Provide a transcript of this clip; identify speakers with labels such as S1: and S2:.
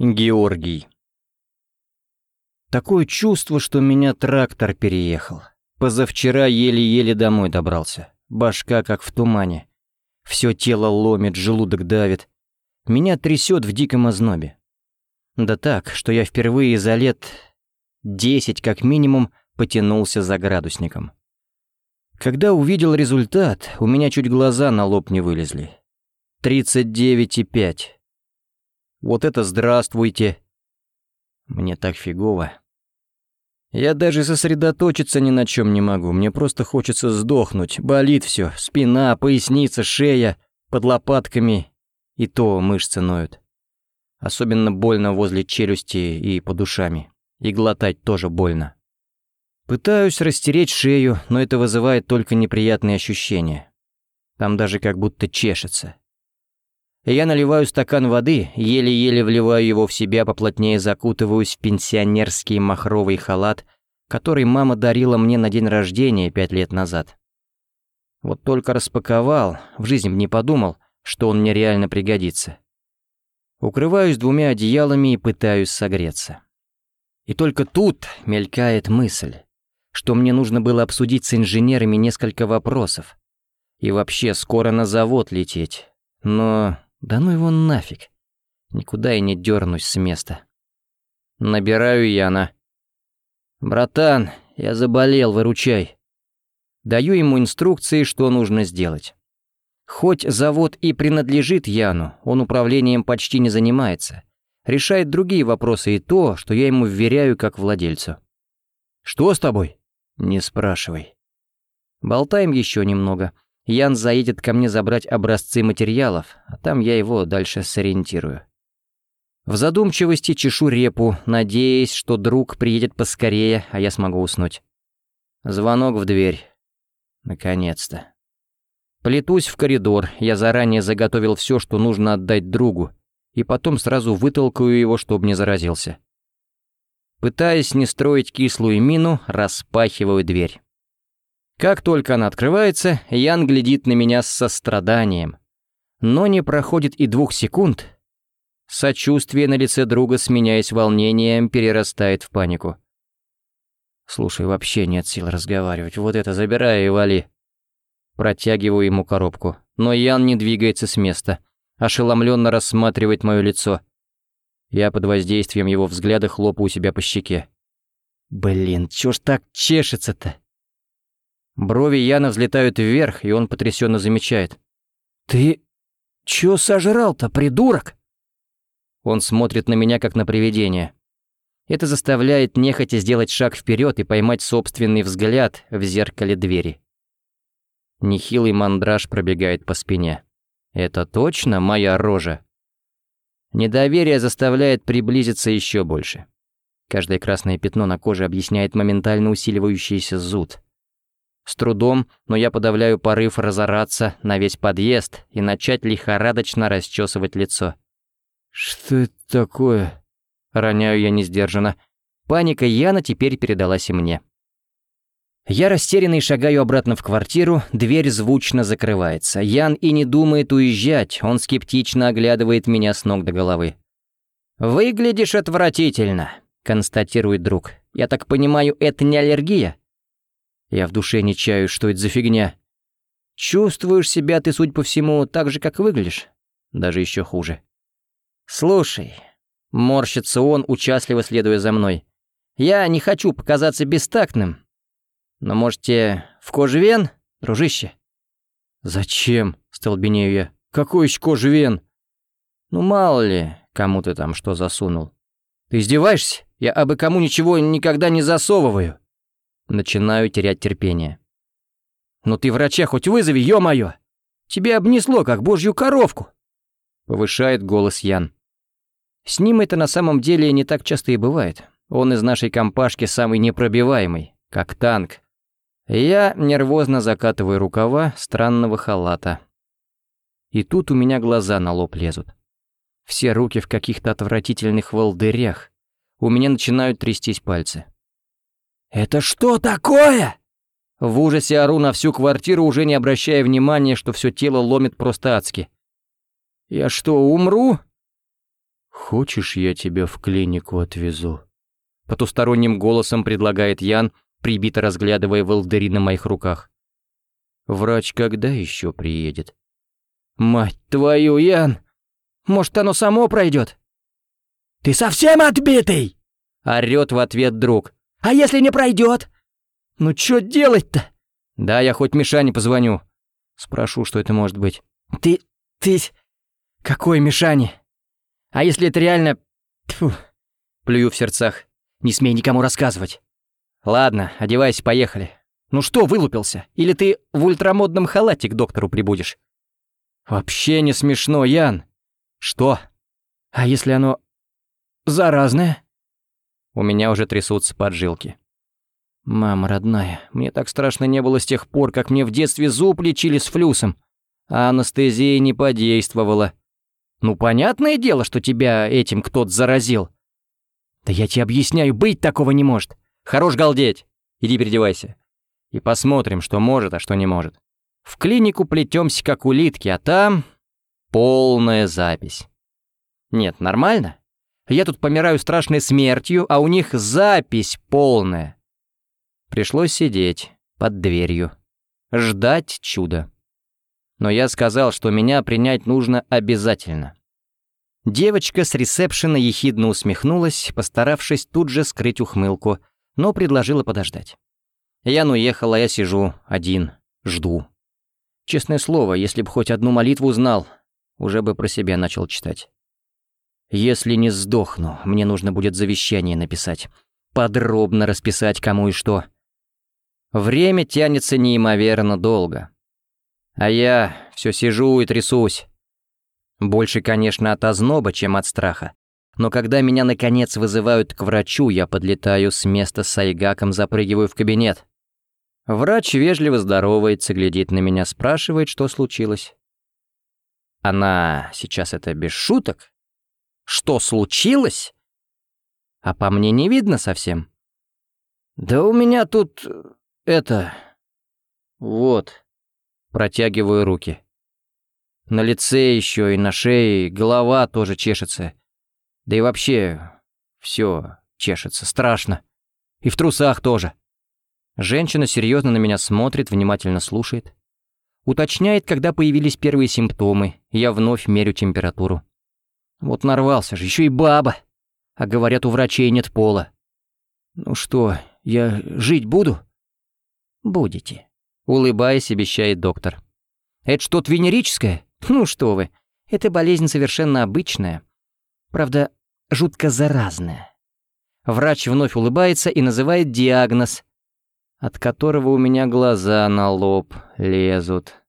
S1: Георгий. Такое чувство, что меня трактор переехал. Позавчера еле-еле домой добрался. Башка как в тумане. Все тело ломит, желудок давит. Меня трясет в диком ознобе. Да так, что я впервые за лет десять как минимум потянулся за градусником. Когда увидел результат, у меня чуть глаза на лоб не вылезли. Тридцать девять и пять. Вот это здравствуйте. Мне так фигово. Я даже сосредоточиться ни на чем не могу. Мне просто хочется сдохнуть. Болит все. Спина, поясница, шея, под лопатками. И то мышцы ноют. Особенно больно возле челюсти и под ушами. И глотать тоже больно. Пытаюсь растереть шею, но это вызывает только неприятные ощущения. Там даже как будто чешется. Я наливаю стакан воды, еле-еле вливаю его в себя, поплотнее закутываюсь в пенсионерский махровый халат, который мама дарила мне на день рождения пять лет назад. Вот только распаковал, в жизни не подумал, что он мне реально пригодится. Укрываюсь двумя одеялами и пытаюсь согреться. И только тут мелькает мысль, что мне нужно было обсудить с инженерами несколько вопросов. И вообще скоро на завод лететь. Но да ну его нафиг. Никуда я не дернусь с места. Набираю Яна. «Братан, я заболел, выручай». Даю ему инструкции, что нужно сделать. Хоть завод и принадлежит Яну, он управлением почти не занимается. Решает другие вопросы и то, что я ему вверяю как владельцу. «Что с тобой?» «Не спрашивай». Болтаем еще немного. Ян заедет ко мне забрать образцы материалов, а там я его дальше сориентирую. В задумчивости чешу репу, надеясь, что друг приедет поскорее, а я смогу уснуть. Звонок в дверь. Наконец-то. Плетусь в коридор, я заранее заготовил все, что нужно отдать другу, и потом сразу вытолкаю его, чтобы не заразился. Пытаясь не строить кислую мину, распахиваю дверь. Как только она открывается, Ян глядит на меня с состраданием. Но не проходит и двух секунд. Сочувствие на лице друга, сменяясь волнением, перерастает в панику. «Слушай, вообще нет сил разговаривать. Вот это забирай и вали». Протягиваю ему коробку, но Ян не двигается с места. Ошеломленно рассматривает мое лицо. Я под воздействием его взгляда хлопаю себя по щеке. «Блин, чё ж так чешется-то?» Брови Яна взлетают вверх, и он потрясенно замечает. «Ты чё сожрал-то, придурок?» Он смотрит на меня, как на привидение. Это заставляет нехотя сделать шаг вперед и поймать собственный взгляд в зеркале двери. Нехилый мандраж пробегает по спине. «Это точно моя рожа?» Недоверие заставляет приблизиться еще больше. Каждое красное пятно на коже объясняет моментально усиливающийся зуд. С трудом, но я подавляю порыв разораться на весь подъезд и начать лихорадочно расчесывать лицо. «Что это такое?» Роняю я несдержанно. Паника Яна теперь передалась и мне. Я растерянный шагаю обратно в квартиру, дверь звучно закрывается. Ян и не думает уезжать, он скептично оглядывает меня с ног до головы. «Выглядишь отвратительно», — констатирует друг. «Я так понимаю, это не аллергия?» Я в душе не чаю, что это за фигня. Чувствуешь себя ты, судя по всему, так же, как выглядишь? Даже еще хуже. Слушай, морщится он, участливо следуя за мной. Я не хочу показаться бестактным. Но, можете, в кожвен, дружище? Зачем? Столбенею я. Какой еще кожвен? Ну, мало ли, кому ты там что засунул. Ты издеваешься? Я абы кому ничего никогда не засовываю. Начинаю терять терпение. «Ну ты врача хоть вызови, ё-моё! Тебе обнесло, как божью коровку!» Повышает голос Ян. С ним это на самом деле не так часто и бывает. Он из нашей компашки самый непробиваемый, как танк. Я нервозно закатываю рукава странного халата. И тут у меня глаза на лоб лезут. Все руки в каких-то отвратительных волдырях. У меня начинают трястись пальцы. «Это что такое?» В ужасе ору на всю квартиру, уже не обращая внимания, что все тело ломит просто адски. «Я что, умру?» «Хочешь, я тебя в клинику отвезу?» Потусторонним голосом предлагает Ян, прибито разглядывая волдыри на моих руках. «Врач когда еще приедет?» «Мать твою, Ян! Может, оно само пройдет?»
S2: «Ты совсем отбитый?»
S1: — орёт в ответ друг.
S2: «А если не пройдет?»
S1: «Ну что делать-то?» «Да, я хоть Мишане позвоню. Спрошу, что это может быть».
S2: «Ты... ты... какой Мишане? А если это реально... Тьфу...»
S1: Плюю в сердцах.
S2: «Не смей никому рассказывать».
S1: «Ладно, одевайся, поехали. Ну что, вылупился? Или ты в ультрамодном халате к доктору прибудешь?» «Вообще не смешно, Ян». «Что?»
S2: «А если оно... заразное?»
S1: У меня уже трясутся поджилки. «Мама родная, мне так страшно не было с тех пор, как мне в детстве зуб лечили с флюсом, а анестезия не подействовала. Ну, понятное дело, что тебя этим кто-то заразил. Да я тебе объясняю, быть такого не может. Хорош галдеть. Иди переодевайся. И посмотрим, что может, а что не может. В клинику плетемся как улитки, а там полная запись. Нет, нормально. Я тут помираю страшной смертью, а у них запись полная. Пришлось сидеть под дверью, ждать чуда. Но я сказал, что меня принять нужно обязательно. Девочка с ресепшена ехидно усмехнулась, постаравшись тут же скрыть ухмылку, но предложила подождать. Ян уехал, а я сижу один, жду. Честное слово, если бы хоть одну молитву знал, уже бы про себя начал читать. Если не сдохну, мне нужно будет завещание написать. Подробно расписать, кому и что. Время тянется неимоверно долго. А я все сижу и трясусь. Больше, конечно, от озноба, чем от страха. Но когда меня, наконец, вызывают к врачу, я подлетаю с места с Айгаком, запрыгиваю в кабинет. Врач вежливо здоровается, глядит на меня, спрашивает, что случилось. Она сейчас это без шуток? Что случилось? А по мне не видно совсем. Да у меня тут это... Вот. Протягиваю руки. На лице еще и на шее, голова тоже чешется. Да и вообще, все чешется, страшно. И в трусах тоже. Женщина серьезно на меня смотрит, внимательно слушает. Уточняет, когда появились первые симптомы, я вновь мерю температуру. Вот нарвался же, еще и баба. А говорят, у врачей нет пола. Ну что, я жить буду? «Будете», — улыбаясь, обещает доктор. «Это что-то венерическое? Ну что вы, это болезнь совершенно обычная. Правда, жутко заразная». Врач вновь улыбается и называет диагноз, от которого у меня глаза на лоб лезут.